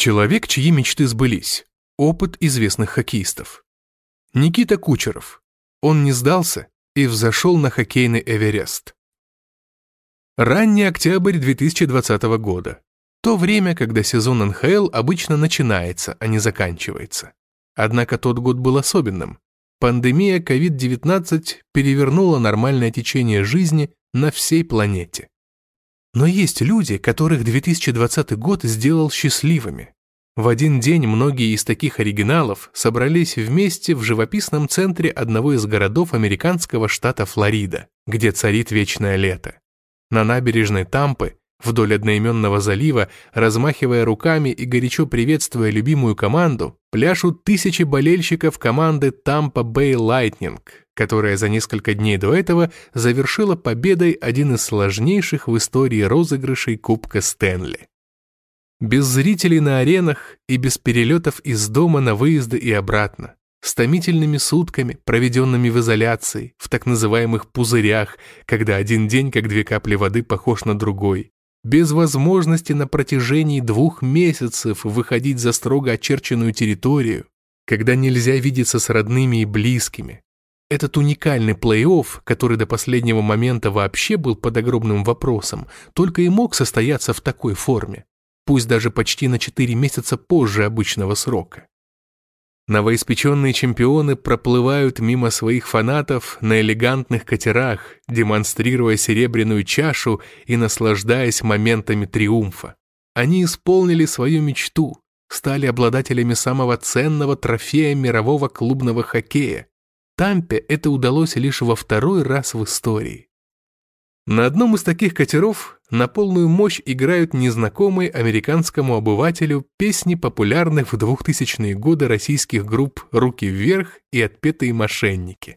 Человек, чьи мечты сбылись. Опыт известных хоккеистов. Никита Кучеров. Он не сдался и взошел на хоккейный Эверест. Ранний октябрь 2020 года. То время, когда сезон НХЛ обычно начинается, а не заканчивается. Однако тот год был особенным. Пандемия COVID-19 перевернула нормальное течение жизни на всей планете. Но есть люди, которых 2020 год сделал счастливыми. В один день многие из таких оригиналов собрались вместе в живописном центре одного из городов американского штата Флорида, где царит вечное лето. На набережной Тампы, вдоль одноименного залива, размахивая руками и горячо приветствуя любимую команду, пляшут тысячи болельщиков команды Тампа Bay Lightning, которая за несколько дней до этого завершила победой один из сложнейших в истории розыгрышей Кубка Стэнли. Без зрителей на аренах и без перелетов из дома на выезды и обратно, с томительными сутками, проведенными в изоляции, в так называемых пузырях, когда один день, как две капли воды, похож на другой, без возможности на протяжении двух месяцев выходить за строго очерченную территорию, когда нельзя видеться с родными и близкими, этот уникальный плей-офф, который до последнего момента вообще был под огромным вопросом, только и мог состояться в такой форме, пусть даже почти на 4 месяца позже обычного срока. Новоиспеченные чемпионы проплывают мимо своих фанатов на элегантных катерах, демонстрируя серебряную чашу и наслаждаясь моментами триумфа. Они исполнили свою мечту, стали обладателями самого ценного трофея мирового клубного хоккея, Тампе это удалось лишь во второй раз в истории. На одном из таких катеров на полную мощь играют незнакомые американскому обывателю песни популярных в 2000-е годы российских групп «Руки вверх» и «Отпетые мошенники».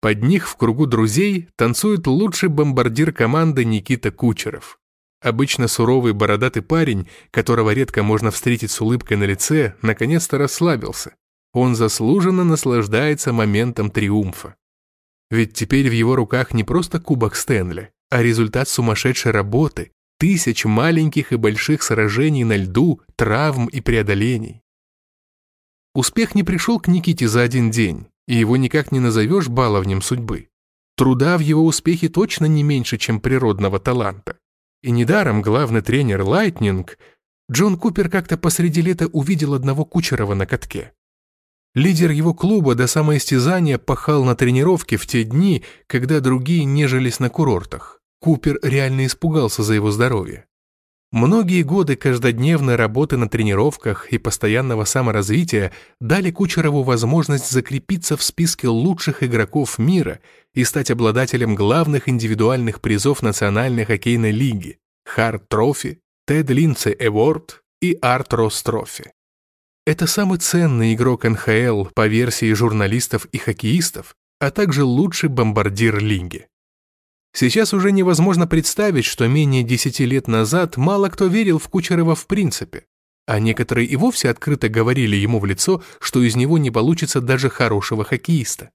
Под них в кругу друзей танцует лучший бомбардир команды Никита Кучеров. Обычно суровый бородатый парень, которого редко можно встретить с улыбкой на лице, наконец-то расслабился он заслуженно наслаждается моментом триумфа. Ведь теперь в его руках не просто кубок Стэнли, а результат сумасшедшей работы, тысяч маленьких и больших сражений на льду, травм и преодолений. Успех не пришел к Никите за один день, и его никак не назовешь баловнем судьбы. Труда в его успехе точно не меньше, чем природного таланта. И недаром главный тренер Лайтнинг Джон Купер как-то посреди лета увидел одного Кучерова на катке. Лидер его клуба до самоистязания пахал на тренировке в те дни, когда другие нежились на курортах. Купер реально испугался за его здоровье. Многие годы каждодневной работы на тренировках и постоянного саморазвития дали Кучерову возможность закрепиться в списке лучших игроков мира и стать обладателем главных индивидуальных призов Национальной хоккейной лиги Харт Трофи, Тед Линдсей Эворд и Арт Росс Трофи. Это самый ценный игрок НХЛ по версии журналистов и хоккеистов, а также лучший бомбардир лиги. Сейчас уже невозможно представить, что менее 10 лет назад мало кто верил в Кучерова в принципе, а некоторые и вовсе открыто говорили ему в лицо, что из него не получится даже хорошего хоккеиста.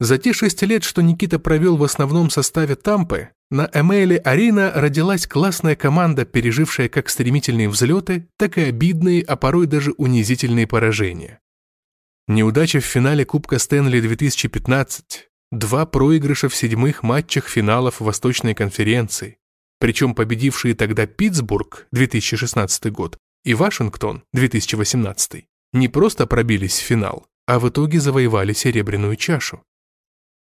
За те шесть лет, что Никита провел в основном составе Тампы, на Эмейле Арена родилась классная команда, пережившая как стремительные взлеты, так и обидные, а порой даже унизительные поражения. Неудача в финале Кубка Стэнли 2015, два проигрыша в седьмых матчах финалов Восточной конференции, причем победившие тогда Питтсбург 2016 год и Вашингтон 2018 не просто пробились в финал, а в итоге завоевали серебряную чашу.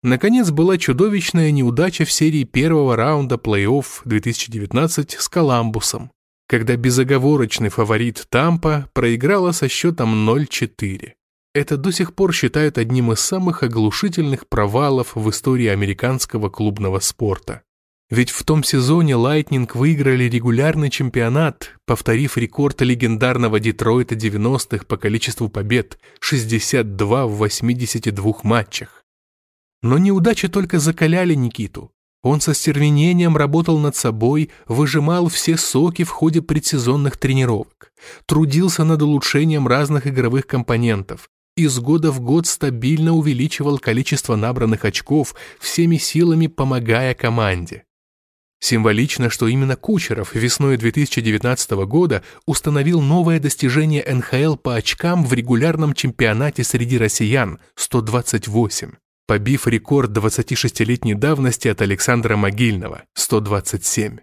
Наконец была чудовищная неудача в серии первого раунда плей-офф 2019 с Коламбусом, когда безоговорочный фаворит Тампа проиграла со счетом 0-4. Это до сих пор считают одним из самых оглушительных провалов в истории американского клубного спорта. Ведь в том сезоне Лайтнинг выиграли регулярный чемпионат, повторив рекорд легендарного Детройта 90-х по количеству побед – 62 в 82 матчах. Но неудачи только закаляли Никиту. Он с остервенением работал над собой, выжимал все соки в ходе предсезонных тренировок, трудился над улучшением разных игровых компонентов, из года в год стабильно увеличивал количество набранных очков, всеми силами помогая команде. Символично, что именно Кучеров весной 2019 года установил новое достижение НХЛ по очкам в регулярном чемпионате среди россиян – 128, побив рекорд 26-летней давности от Александра Могильного – 127.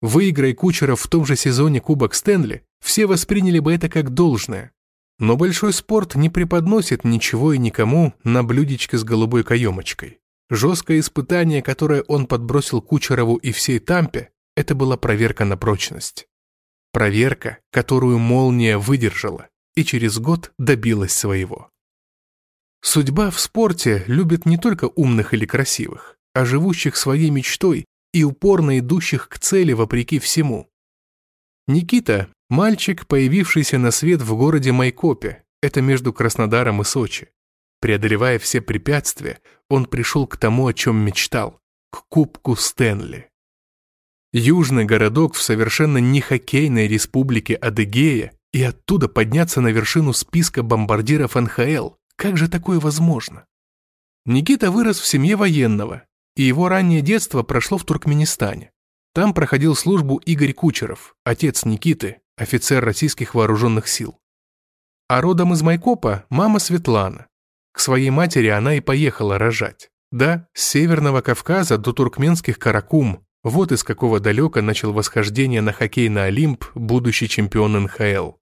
Выиграй Кучеров в том же сезоне Кубок Стэнли, все восприняли бы это как должное. Но большой спорт не преподносит ничего и никому на блюдечке с голубой каемочкой. Жесткое испытание, которое он подбросил Кучерову и всей Тампе, это была проверка на прочность. Проверка, которую молния выдержала и через год добилась своего. Судьба в спорте любит не только умных или красивых, а живущих своей мечтой и упорно идущих к цели вопреки всему. Никита – мальчик, появившийся на свет в городе Майкопе, это между Краснодаром и Сочи. Преодолевая все препятствия, он пришел к тому, о чем мечтал – к Кубку Стэнли. Южный городок в совершенно не хоккейной республике Адыгея и оттуда подняться на вершину списка бомбардиров НХЛ. Как же такое возможно? Никита вырос в семье военного, и его раннее детство прошло в Туркменистане. Там проходил службу Игорь Кучеров, отец Никиты, офицер российских вооруженных сил. А родом из Майкопа мама Светлана, к своей матери она и поехала рожать. Да, с Северного Кавказа до туркменских Каракум. Вот из какого далека начал восхождение на хоккей на Олимп будущий чемпион НХЛ.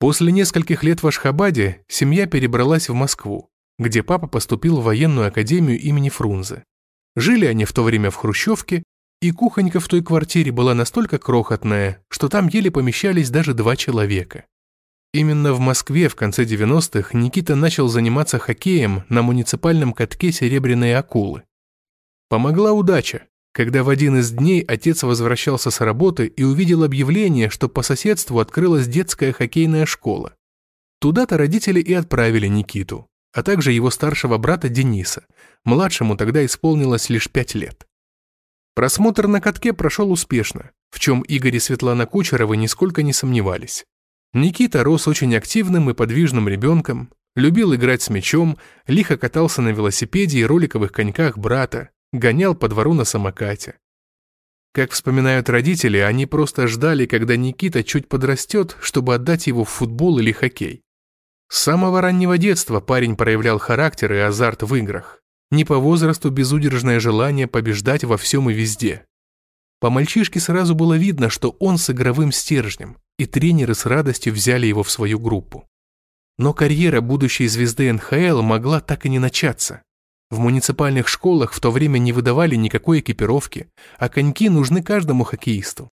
После нескольких лет в Ашхабаде семья перебралась в Москву, где папа поступил в военную академию имени Фрунзе. Жили они в то время в Хрущевке, и кухонька в той квартире была настолько крохотная, что там еле помещались даже два человека. Именно в Москве в конце 90-х Никита начал заниматься хоккеем на муниципальном катке «Серебряные акулы». Помогла удача, когда в один из дней отец возвращался с работы и увидел объявление, что по соседству открылась детская хоккейная школа. Туда-то родители и отправили Никиту, а также его старшего брата Дениса. Младшему тогда исполнилось лишь пять лет. Просмотр на катке прошел успешно, в чем Игорь и Светлана Кучеровы нисколько не сомневались. Никита рос очень активным и подвижным ребенком, любил играть с мячом, лихо катался на велосипеде и роликовых коньках брата, гонял по двору на самокате. Как вспоминают родители, они просто ждали, когда Никита чуть подрастет, чтобы отдать его в футбол или хоккей. С самого раннего детства парень проявлял характер и азарт в играх. Не по возрасту безудержное желание побеждать во всем и везде. По мальчишке сразу было видно, что он с игровым стержнем, и тренеры с радостью взяли его в свою группу. Но карьера будущей звезды НХЛ могла так и не начаться. В муниципальных школах в то время не выдавали никакой экипировки, а коньки нужны каждому хоккеисту.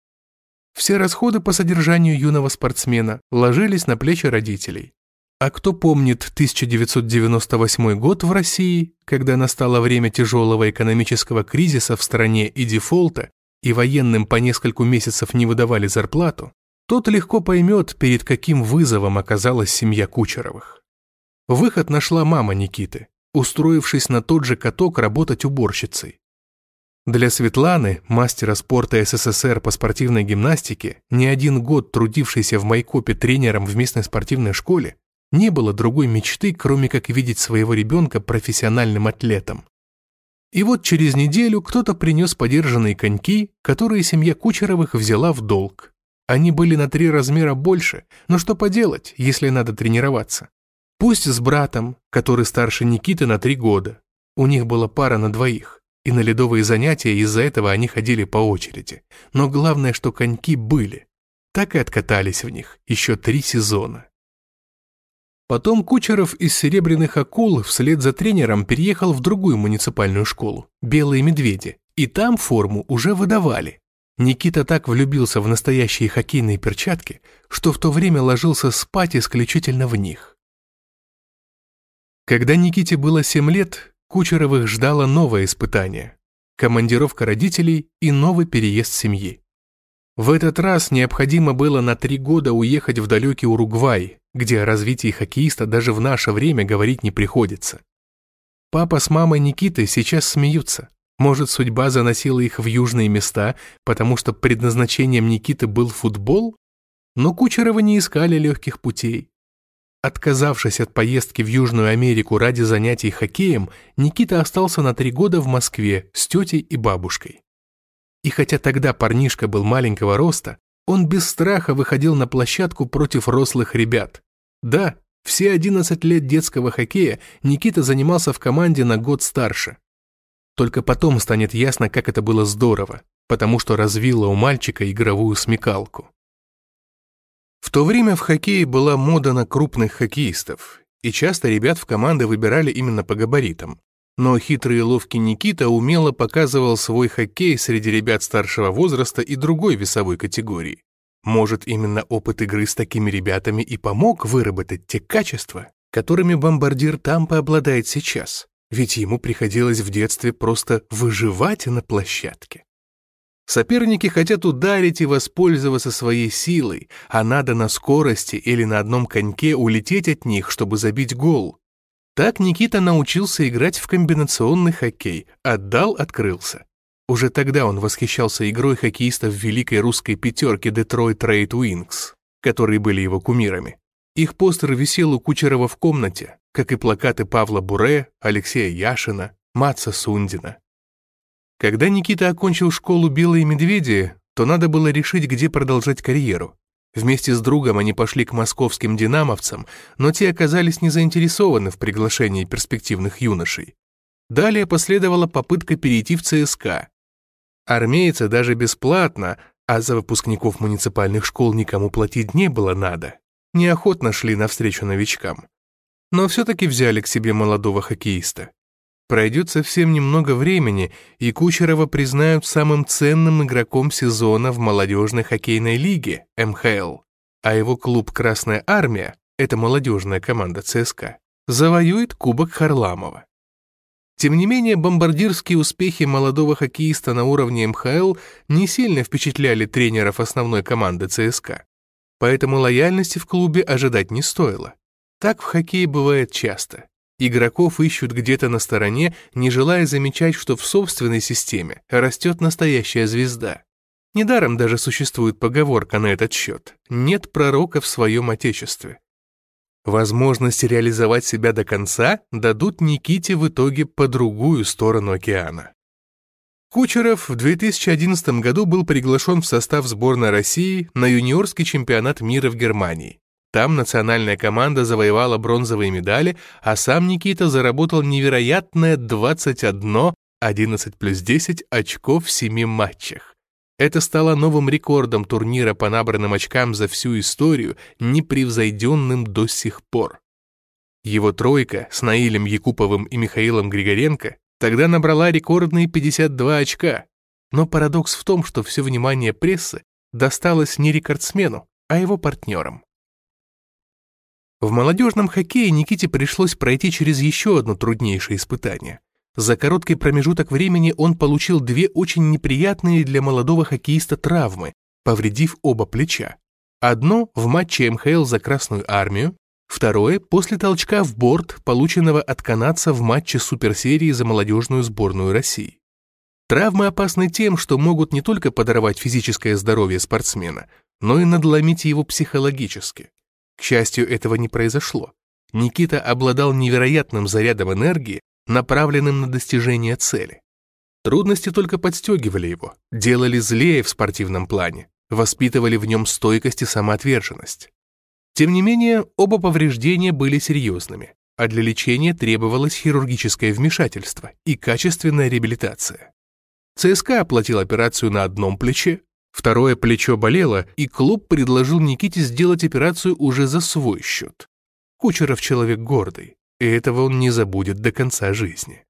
Все расходы по содержанию юного спортсмена ложились на плечи родителей. А кто помнит 1998 год в России, когда настало время тяжелого экономического кризиса в стране и дефолта, и военным по нескольку месяцев не выдавали зарплату, тот легко поймет, перед каким вызовом оказалась семья Кучеровых. Выход нашла мама Никиты, устроившись на тот же каток работать уборщицей. Для Светланы, мастера спорта СССР по спортивной гимнастике, не один год трудившейся в Майкопе тренером в местной спортивной школе, не было другой мечты, кроме как видеть своего ребенка профессиональным атлетом. И вот через неделю кто-то принес подержанные коньки, которые семья Кучеровых взяла в долг. Они были на три размера больше, но что поделать, если надо тренироваться? Пусть с братом, который старше Никиты на три года. У них была пара на двоих, и на ледовые занятия из-за этого они ходили по очереди. Но главное, что коньки были. Так и откатались в них еще три сезона. Потом Кучеров из «Серебряных акул» вслед за тренером переехал в другую муниципальную школу «Белые медведи», и там форму уже выдавали. Никита так влюбился в настоящие хоккейные перчатки, что в то время ложился спать исключительно в них. Когда Никите было 7 лет, Кучеровых ждало новое испытание – командировка родителей и новый переезд семьи. В этот раз необходимо было на три года уехать в далекий Уругвай, где о развитии хоккеиста даже в наше время говорить не приходится. Папа с мамой Никиты сейчас смеются. Может, судьба заносила их в южные места, потому что предназначением Никиты был футбол? Но Кучеровы не искали легких путей. Отказавшись от поездки в Южную Америку ради занятий хоккеем, Никита остался на три года в Москве с тетей и бабушкой. И хотя тогда парнишка был маленького роста, он без страха выходил на площадку против рослых ребят. Да, все 11 лет детского хоккея Никита занимался в команде на год старше. Только потом станет ясно, как это было здорово, потому что развило у мальчика игровую смекалку. В то время в хоккее была мода на крупных хоккеистов, и часто ребят в команды выбирали именно по габаритам. Но хитрый и ловкий Никита умело показывал свой хоккей среди ребят старшего возраста и другой весовой категории. Может, именно опыт игры с такими ребятами и помог выработать те качества, которыми бомбардир Тампа обладает сейчас, ведь ему приходилось в детстве просто выживать на площадке. Соперники хотят ударить и воспользоваться своей силой, а надо на скорости или на одном коньке улететь от них, чтобы забить гол. Так Никита научился играть в комбинационный хоккей, отдал, открылся. Уже тогда он восхищался игрой хоккеистов великой русской пятерки Detroit Red Wings, которые были его кумирами. Их постер висел у Кучерова в комнате, как и плакаты Павла Буре, Алексея Яшина, Матса Сундина. Когда Никита окончил школу «Белые медведи», то надо было решить, где продолжать карьеру. Вместе с другом они пошли к московским динамовцам, но те оказались не заинтересованы в приглашении перспективных юношей. Далее последовала попытка перейти в ЦСКА. Армейцы даже бесплатно, а за выпускников муниципальных школ никому платить не было надо, неохотно шли навстречу новичкам. Но все-таки взяли к себе молодого хоккеиста. Пройдет совсем немного времени, и Кучерова признают самым ценным игроком сезона в молодежной хоккейной лиге МХЛ, а его клуб «Красная армия» — это молодежная команда ЦСКА, завоюет Кубок Харламова. Тем не менее, бомбардирские успехи молодого хоккеиста на уровне МХЛ не сильно впечатляли тренеров основной команды ЦСКА, поэтому лояльности в клубе ожидать не стоило. Так в хоккее бывает часто. Игроков ищут где-то на стороне, не желая замечать, что в собственной системе растет настоящая звезда. Недаром даже существует поговорка на этот счет «нет пророка в своем отечестве». Возможность реализовать себя до конца дадут Никите в итоге по другую сторону океана. Кучеров в 2011 году был приглашен в состав сборной России на юниорский чемпионат мира в Германии. Там национальная команда завоевала бронзовые медали, а сам Никита заработал невероятное 21, 11 плюс 10 очков в 7 матчах. Это стало новым рекордом турнира по набранным очкам за всю историю, непревзойденным до сих пор. Его тройка с Наилем Якуповым и Михаилом Григоренко тогда набрала рекордные 52 очка. Но парадокс в том, что все внимание прессы досталось не рекордсмену, а его партнерам. В молодежном хоккее Никите пришлось пройти через еще одно труднейшее испытание. За короткий промежуток времени он получил две очень неприятные для молодого хоккеиста травмы, повредив оба плеча. Одно в матче МХЛ за Красную Армию, второе после толчка в борт, полученного от канадца в матче суперсерии за молодежную сборную России. Травмы опасны тем, что могут не только подорвать физическое здоровье спортсмена, но и надломить его психологически. К счастью, этого не произошло. Никита обладал невероятным зарядом энергии, направленным на достижение цели. Трудности только подстегивали его, делали злее в спортивном плане, воспитывали в нем стойкость и самоотверженность. Тем не менее, оба повреждения были серьезными, а для лечения требовалось хирургическое вмешательство и качественная реабилитация. ЦСКА оплатил операцию на одном плече, Второе плечо болело, и клуб предложил Никите сделать операцию уже за свой счет. Кучеров человек гордый, и этого он не забудет до конца жизни.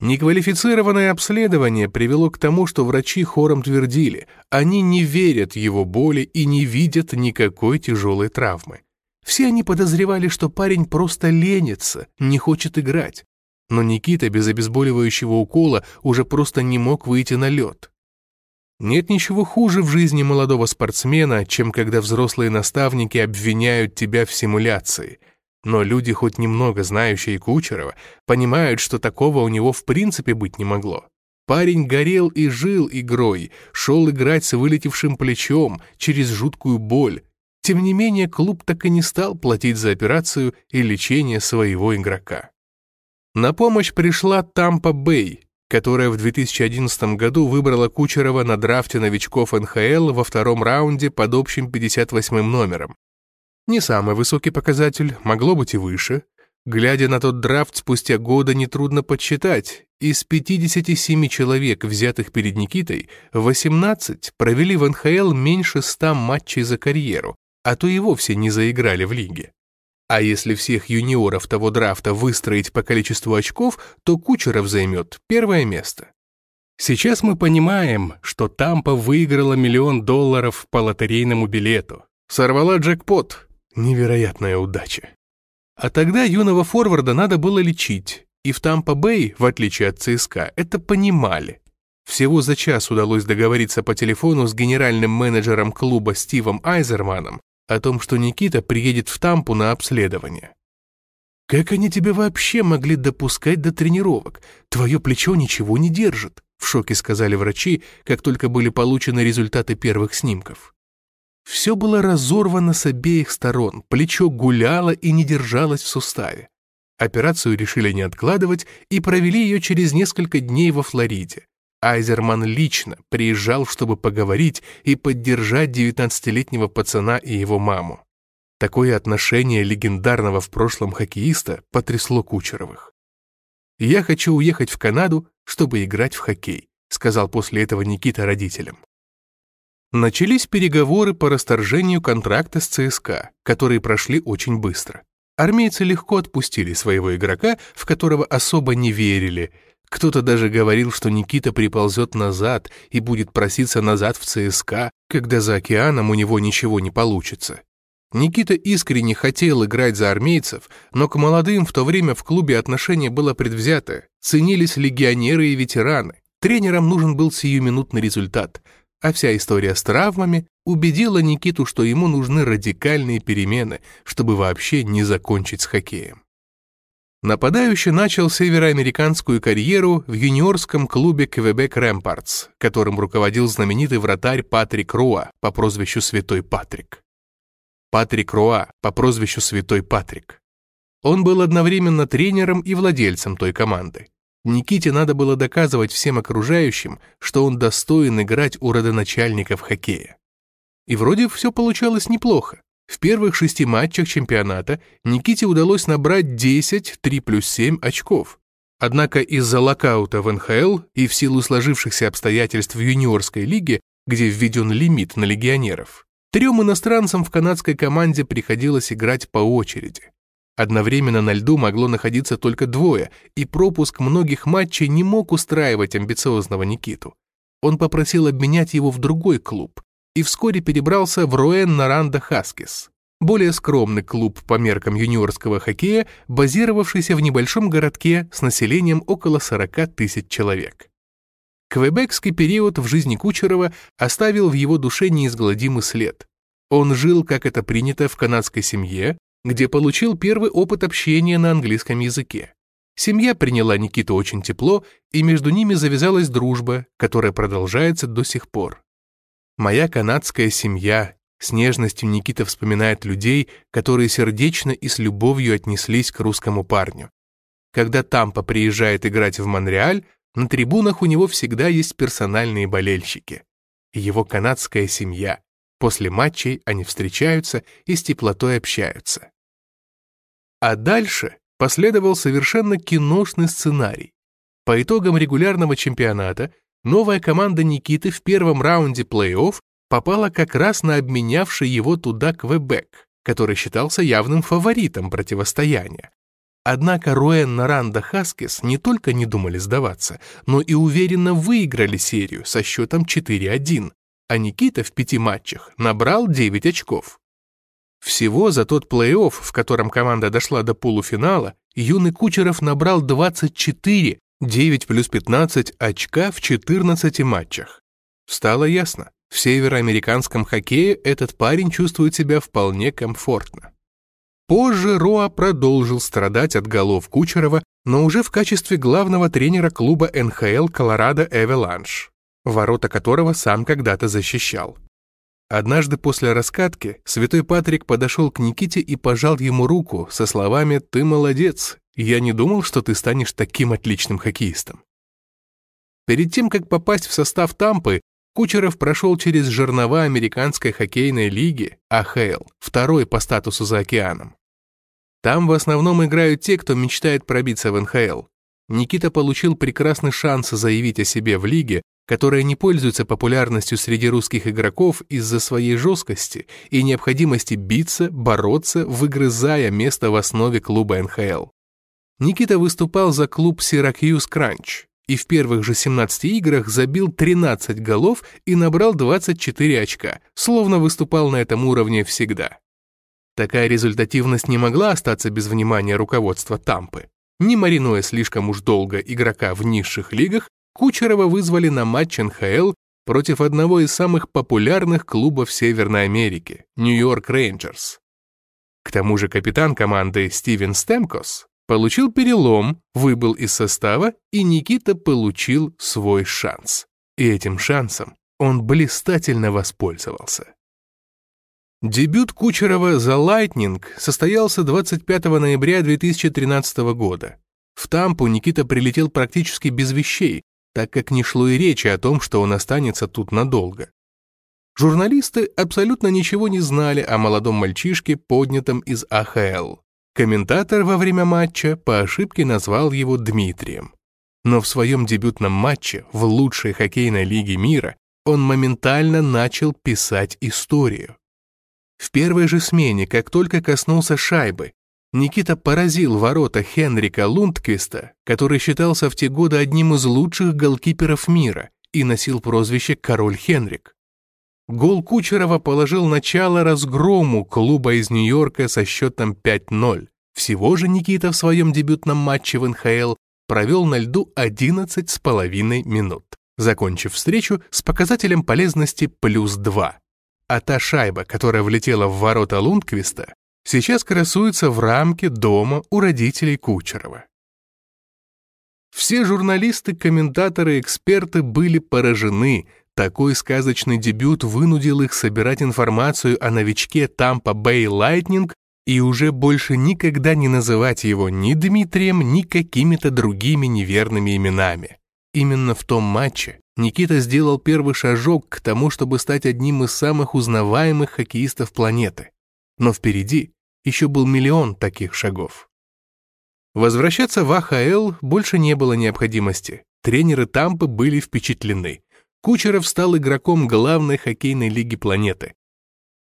Неквалифицированное обследование привело к тому, что врачи хором твердили, они не верят его боли и не видят никакой тяжелой травмы. Все они подозревали, что парень просто ленится, не хочет играть. Но Никита без обезболивающего укола уже просто не мог выйти на лед. Нет ничего хуже в жизни молодого спортсмена, чем когда взрослые наставники обвиняют тебя в симуляции. Но люди, хоть немного знающие Кучерова, понимают, что такого у него в принципе быть не могло. Парень горел и жил игрой, шел играть с вылетевшим плечом, через жуткую боль. Тем не менее, клуб так и не стал платить за операцию и лечение своего игрока. На помощь пришла Тампа Бэй, которая в 2011 году выбрала Кучерова на драфте новичков НХЛ во втором раунде под общим 58 номером. Не самый высокий показатель, могло быть и выше. Глядя на тот драфт спустя года, нетрудно подсчитать. Из 57 человек, взятых перед Никитой, 18 провели в НХЛ меньше 100 матчей за карьеру, а то и вовсе не заиграли в лиге. А если всех юниоров того драфта выстроить по количеству очков, то Кучеров займет первое место. Сейчас мы понимаем, что Тампа выиграла миллион долларов по лотерейному билету. Сорвала джекпот. Невероятная удача. А тогда юного форварда надо было лечить, и в Тампа-Бэй, в отличие от ЦСКА, это понимали. Всего за час удалось договориться по телефону с генеральным менеджером клуба Стивом Айзерманом о том, что Никита приедет в Тампу на обследование. «Как они тебя вообще могли допускать до тренировок? Твое плечо ничего не держит», — в шоке сказали врачи, как только были получены результаты первых снимков. Все было разорвано с обеих сторон, плечо гуляло и не держалось в суставе. Операцию решили не откладывать и провели ее через несколько дней во Флориде. Айзерман лично приезжал, чтобы поговорить и поддержать 19-летнего пацана и его маму. Такое отношение легендарного в прошлом хоккеиста потрясло Кучеровых. «Я хочу уехать в Канаду, чтобы играть в хоккей», сказал после этого Никита родителям. Начались переговоры по расторжению контракта с ЦСКА, которые прошли очень быстро. Армейцы легко отпустили своего игрока, в которого особо не верили, кто-то даже говорил, что Никита приползет назад и будет проситься назад в ЦСКА, когда за океаном у него ничего не получится. Никита искренне хотел играть за армейцев, но к молодым в то время в клубе отношение было предвзято, ценились легионеры и ветераны. Тренерам нужен был сиюминутный результат, а вся история с травмами убедила Никиту, что ему нужны радикальные перемены, чтобы вообще не закончить с хоккеем. Нападающий начал североамериканскую карьеру в юниорском клубе Квебек Рэмпартс, которым руководил знаменитый вратарь Патрик Руа по прозвищу Святой Патрик. Патрик Руа по прозвищу Святой Патрик. Он был одновременно тренером и владельцем той команды. Никите надо было доказывать всем окружающим, что он достоин играть у родоначальников хоккея. И вроде все получалось неплохо. В первых шести матчах чемпионата Никите удалось набрать 10 3 плюс 7 очков. Однако из-за локаута в НХЛ и в силу сложившихся обстоятельств в юниорской лиге, где введен лимит на легионеров, трем иностранцам в канадской команде приходилось играть по очереди. Одновременно на льду могло находиться только двое, и пропуск многих матчей не мог устраивать амбициозного Никиту. Он попросил обменять его в другой клуб, и вскоре перебрался в Руэн Наранда Хаскис, более скромный клуб по меркам юниорского хоккея, базировавшийся в небольшом городке с населением около 40 тысяч человек. Квебекский период в жизни Кучерова оставил в его душе неизгладимый след. Он жил, как это принято, в канадской семье, где получил первый опыт общения на английском языке. Семья приняла Никиту очень тепло, и между ними завязалась дружба, которая продолжается до сих пор. Моя канадская семья. С нежностью Никита вспоминает людей, которые сердечно и с любовью отнеслись к русскому парню. Когда Тампа приезжает играть в Монреаль, на трибунах у него всегда есть персональные болельщики. Его канадская семья. После матчей они встречаются и с теплотой общаются. А дальше последовал совершенно киношный сценарий. По итогам регулярного чемпионата новая команда Никиты в первом раунде плей-офф попала как раз на обменявший его туда Квебек, который считался явным фаворитом противостояния. Однако Руэн Наранда Хаскис не только не думали сдаваться, но и уверенно выиграли серию со счетом 4-1, а Никита в пяти матчах набрал 9 очков. Всего за тот плей-офф, в котором команда дошла до полуфинала, юный Кучеров набрал 24 9 плюс 15 очка в 14 матчах. Стало ясно, в североамериканском хоккее этот парень чувствует себя вполне комфортно. Позже Роа продолжил страдать от голов Кучерова, но уже в качестве главного тренера клуба НХЛ Колорадо Эвеланш, ворота которого сам когда-то защищал. Однажды после раскатки святой Патрик подошел к Никите и пожал ему руку со словами «Ты молодец, я не думал, что ты станешь таким отличным хоккеистом. Перед тем, как попасть в состав Тампы, Кучеров прошел через жернова Американской хоккейной лиги, АХЛ, второй по статусу за океаном. Там в основном играют те, кто мечтает пробиться в НХЛ. Никита получил прекрасный шанс заявить о себе в лиге, которая не пользуется популярностью среди русских игроков из-за своей жесткости и необходимости биться, бороться, выгрызая место в основе клуба НХЛ. Никита выступал за клуб Syracuse Crunch, и в первых же 17 играх забил 13 голов и набрал 24 очка, словно выступал на этом уровне всегда. Такая результативность не могла остаться без внимания руководства Тампы. Не маринуя слишком уж долго игрока в низших лигах, Кучерова вызвали на матч НХЛ против одного из самых популярных клубов Северной Америки – Нью-Йорк Рейнджерс. К тому же капитан команды Стивен Стемкос получил перелом, выбыл из состава, и Никита получил свой шанс. И этим шансом он блистательно воспользовался. Дебют Кучерова за «Лайтнинг» состоялся 25 ноября 2013 года. В Тампу Никита прилетел практически без вещей, так как не шло и речи о том, что он останется тут надолго. Журналисты абсолютно ничего не знали о молодом мальчишке, поднятом из АХЛ. Комментатор во время матча по ошибке назвал его Дмитрием. Но в своем дебютном матче в лучшей хоккейной лиге мира он моментально начал писать историю. В первой же смене, как только коснулся шайбы, Никита поразил ворота Хенрика Лундквиста, который считался в те годы одним из лучших голкиперов мира и носил прозвище «Король Хенрик». Гол Кучерова положил начало разгрому клуба из Нью-Йорка со счетом 5-0. Всего же Никита в своем дебютном матче в НХЛ провел на льду 11 с половиной минут, закончив встречу с показателем полезности плюс 2. А та шайба, которая влетела в ворота Лундквиста, сейчас красуется в рамке дома у родителей Кучерова. Все журналисты, комментаторы, эксперты были поражены – такой сказочный дебют вынудил их собирать информацию о новичке Тампа Бэй Лайтнинг и уже больше никогда не называть его ни Дмитрием, ни какими-то другими неверными именами. Именно в том матче Никита сделал первый шажок к тому, чтобы стать одним из самых узнаваемых хоккеистов планеты. Но впереди еще был миллион таких шагов. Возвращаться в АХЛ больше не было необходимости. Тренеры Тампы были впечатлены. Кучеров стал игроком главной хоккейной лиги планеты.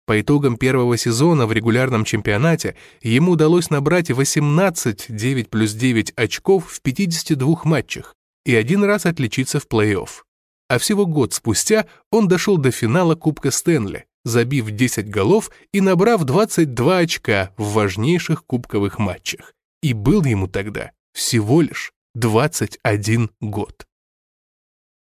По итогам первого сезона в регулярном чемпионате ему удалось набрать 18 9 плюс 9 очков в 52 матчах и один раз отличиться в плей-офф. А всего год спустя он дошел до финала Кубка Стэнли, забив 10 голов и набрав 22 очка в важнейших кубковых матчах. И был ему тогда всего лишь 21 год.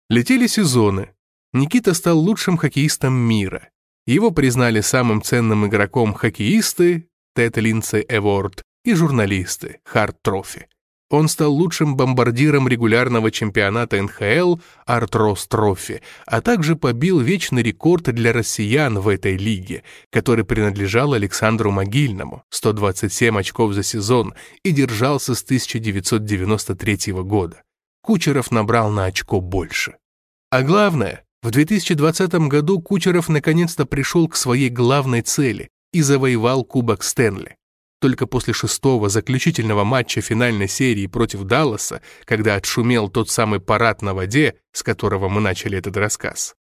Летели сезоны. Никита стал лучшим хоккеистом мира. Его признали самым ценным игроком хоккеисты Тед Линдсей Эворд и журналисты Харт Трофи. Он стал лучшим бомбардиром регулярного чемпионата НХЛ Арт Росс Трофи, а также побил вечный рекорд для россиян в этой лиге, который принадлежал Александру Могильному, 127 очков за сезон, и держался с 1993 года. Кучеров набрал на очко больше. А главное, в 2020 году Кучеров наконец-то пришел к своей главной цели и завоевал Кубок Стэнли. Только после шестого заключительного матча финальной серии против Далласа, когда отшумел тот самый парад на воде, с которого мы начали этот рассказ,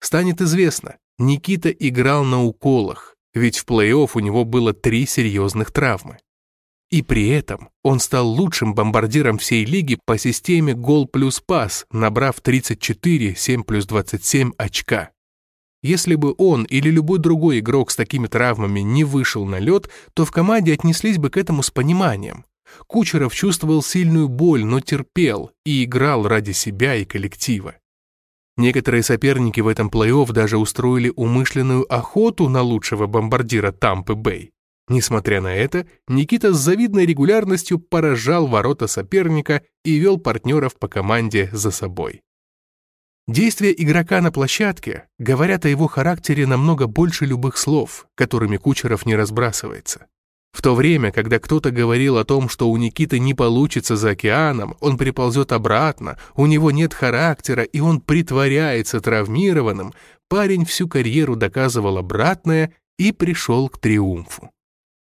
станет известно, Никита играл на уколах, ведь в плей-офф у него было три серьезных травмы. И при этом он стал лучшим бомбардиром всей лиги по системе гол плюс пас, набрав 34, 7 плюс 27 очка. Если бы он или любой другой игрок с такими травмами не вышел на лед, то в команде отнеслись бы к этому с пониманием. Кучеров чувствовал сильную боль, но терпел и играл ради себя и коллектива. Некоторые соперники в этом плей-офф даже устроили умышленную охоту на лучшего бомбардира Тампы Бэй. Несмотря на это, Никита с завидной регулярностью поражал ворота соперника и вел партнеров по команде за собой. Действия игрока на площадке говорят о его характере намного больше любых слов, которыми Кучеров не разбрасывается. В то время, когда кто-то говорил о том, что у Никиты не получится за океаном, он приползет обратно, у него нет характера и он притворяется травмированным, парень всю карьеру доказывал обратное и пришел к триумфу.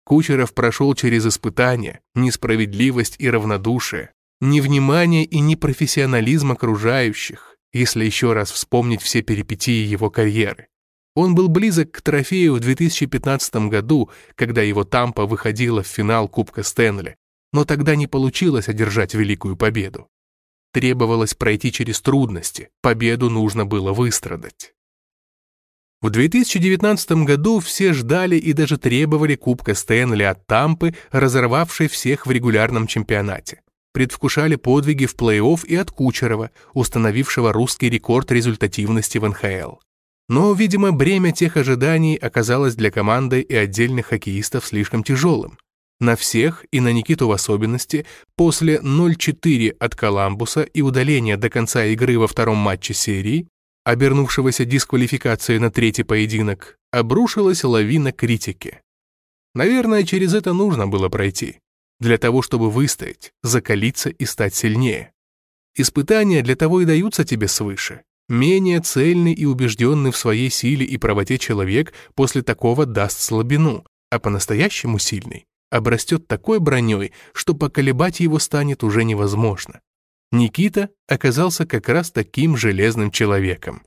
Кучеров прошел через испытания, несправедливость и равнодушие, невнимание и непрофессионализм окружающих, если еще раз вспомнить все перипетии его карьеры. Он был близок к трофею в 2015 году, когда его Тампа выходила в финал Кубка Стэнли, но тогда не получилось одержать великую победу. Требовалось пройти через трудности, победу нужно было выстрадать. В 2019 году все ждали и даже требовали Кубка Стэнли от Тампы, разорвавшей всех в регулярном чемпионате. Предвкушали подвиги в плей-офф и от Кучерова, установившего русский рекорд результативности в НХЛ. Но, видимо, бремя тех ожиданий оказалось для команды и отдельных хоккеистов слишком тяжелым. На всех, и на Никиту в особенности, после 0-4 от Коламбуса и удаления до конца игры во втором матче серии, обернувшегося дисквалификацией на третий поединок, обрушилась лавина критики. Наверное, через это нужно было пройти, для того, чтобы выстоять, закалиться и стать сильнее. Испытания для того и даются тебе свыше, Менее цельный и убежденный в своей силе и правоте человек после такого даст слабину, а по-настоящему сильный обрастет такой броней, что поколебать его станет уже невозможно. Никита оказался как раз таким железным человеком.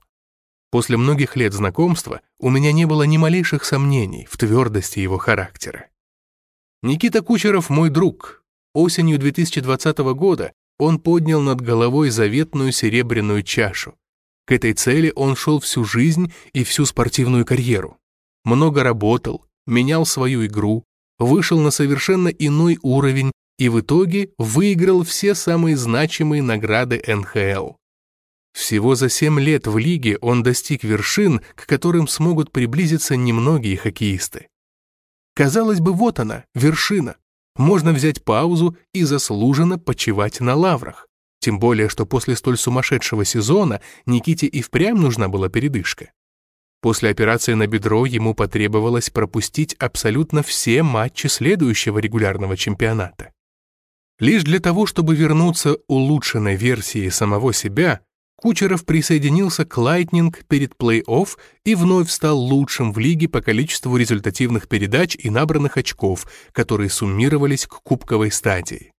После многих лет знакомства у меня не было ни малейших сомнений в твердости его характера. Никита Кучеров мой друг. Осенью 2020 года он поднял над головой заветную серебряную чашу, к этой цели он шел всю жизнь и всю спортивную карьеру. Много работал, менял свою игру, вышел на совершенно иной уровень и в итоге выиграл все самые значимые награды НХЛ. Всего за 7 лет в лиге он достиг вершин, к которым смогут приблизиться немногие хоккеисты. Казалось бы, вот она, вершина. Можно взять паузу и заслуженно почивать на лаврах. Тем более, что после столь сумасшедшего сезона Никите и впрямь нужна была передышка. После операции на бедро ему потребовалось пропустить абсолютно все матчи следующего регулярного чемпионата. Лишь для того, чтобы вернуться улучшенной версией самого себя, Кучеров присоединился к Лайтнинг перед плей-офф и вновь стал лучшим в лиге по количеству результативных передач и набранных очков, которые суммировались к кубковой стадии.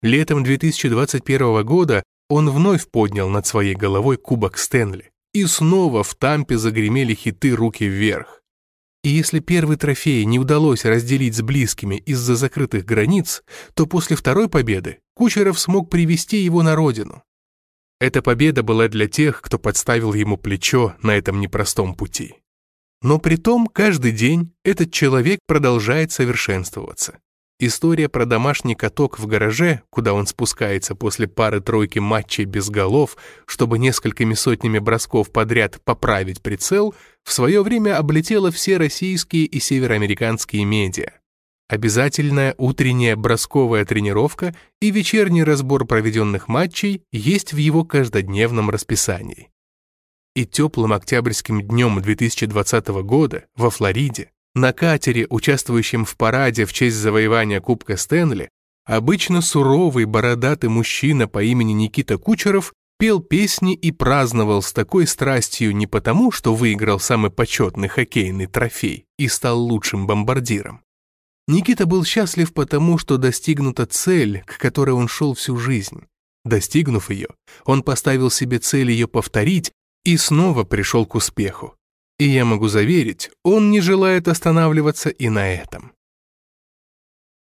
Летом 2021 года он вновь поднял над своей головой кубок Стэнли. И снова в Тампе загремели хиты «Руки вверх». И если первый трофей не удалось разделить с близкими из-за закрытых границ, то после второй победы Кучеров смог привести его на родину. Эта победа была для тех, кто подставил ему плечо на этом непростом пути. Но при том каждый день этот человек продолжает совершенствоваться. История про домашний каток в гараже, куда он спускается после пары-тройки матчей без голов, чтобы несколькими сотнями бросков подряд поправить прицел, в свое время облетела все российские и североамериканские медиа. Обязательная утренняя бросковая тренировка и вечерний разбор проведенных матчей есть в его каждодневном расписании. И теплым октябрьским днем 2020 года во Флориде на катере, участвующем в параде в честь завоевания Кубка Стэнли, обычно суровый бородатый мужчина по имени Никита Кучеров пел песни и праздновал с такой страстью не потому, что выиграл самый почетный хоккейный трофей и стал лучшим бомбардиром. Никита был счастлив потому, что достигнута цель, к которой он шел всю жизнь. Достигнув ее, он поставил себе цель ее повторить и снова пришел к успеху. И я могу заверить, он не желает останавливаться и на этом.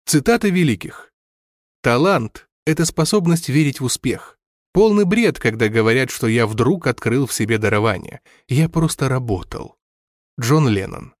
Цитата великих. «Талант — это способность верить в успех. Полный бред, когда говорят, что я вдруг открыл в себе дарование. Я просто работал». Джон Леннон.